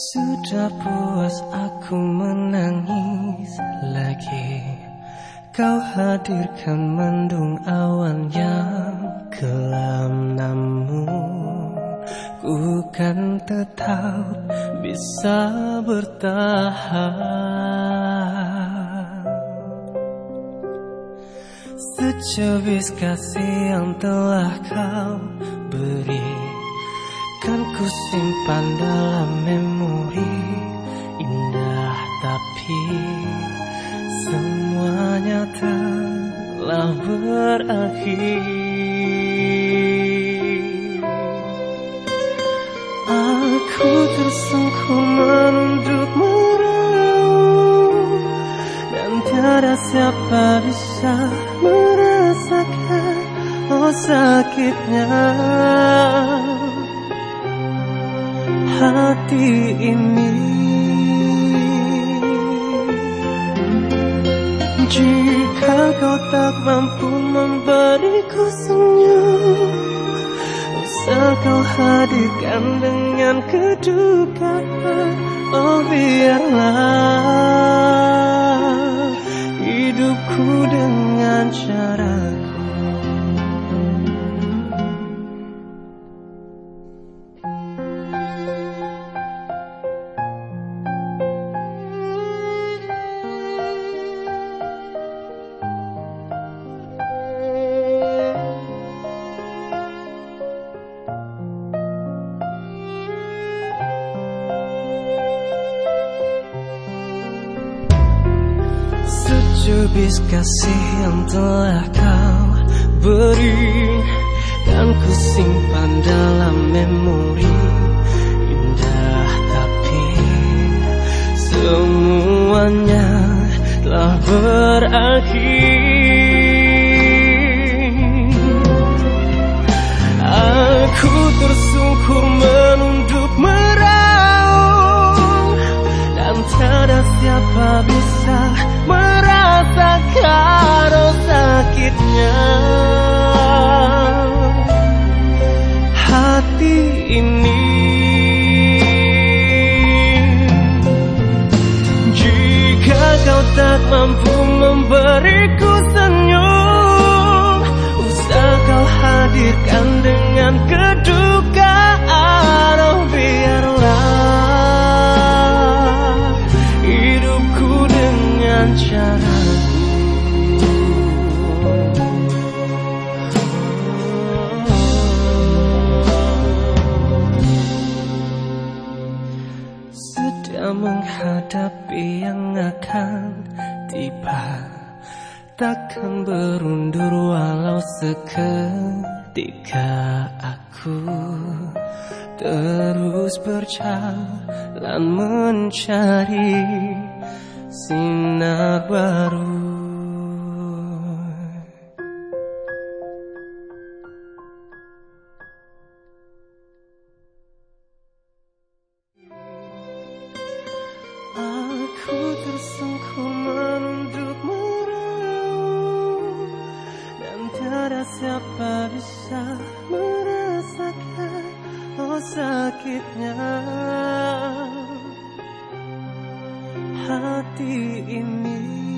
Sudah puas aku menangis lagi. Kau hadirkan mendung awan yang kelam namun Ku kan tetap bisa bertahan. Secebis kasih yang telah kau beri Kan ku simpan dalam memori Indah tapi Semuanya telah berakhir. Aku tersungkur menunduk meraung Dan tiada siapa bisa merasakan Oh sakitnya hati ini. Jika kau tak mampu memberiku senyum Usah kau hadirkan dengan kedukaan. Oh biarlah hidupku dengan caraku Secubis kasih yang telah kau beri Dan ku simpan dalam memori Indah tapi Semuanya telah berakhir. Aku tersungkur menunduk meraung Dan tiada siapa bisa merasakan oh sakitnya. Hati ini Jika kau tak mampu memberiku senyum Usah kau hadirkan dengan kedukaan Oh biarlah hidupku menghadapi yang akan tiba. Takkan berundur walau seketika aku. Terus berjalan mencari sinar baru tiada siapa bisa merasakan Oh sakitnya? Hati ini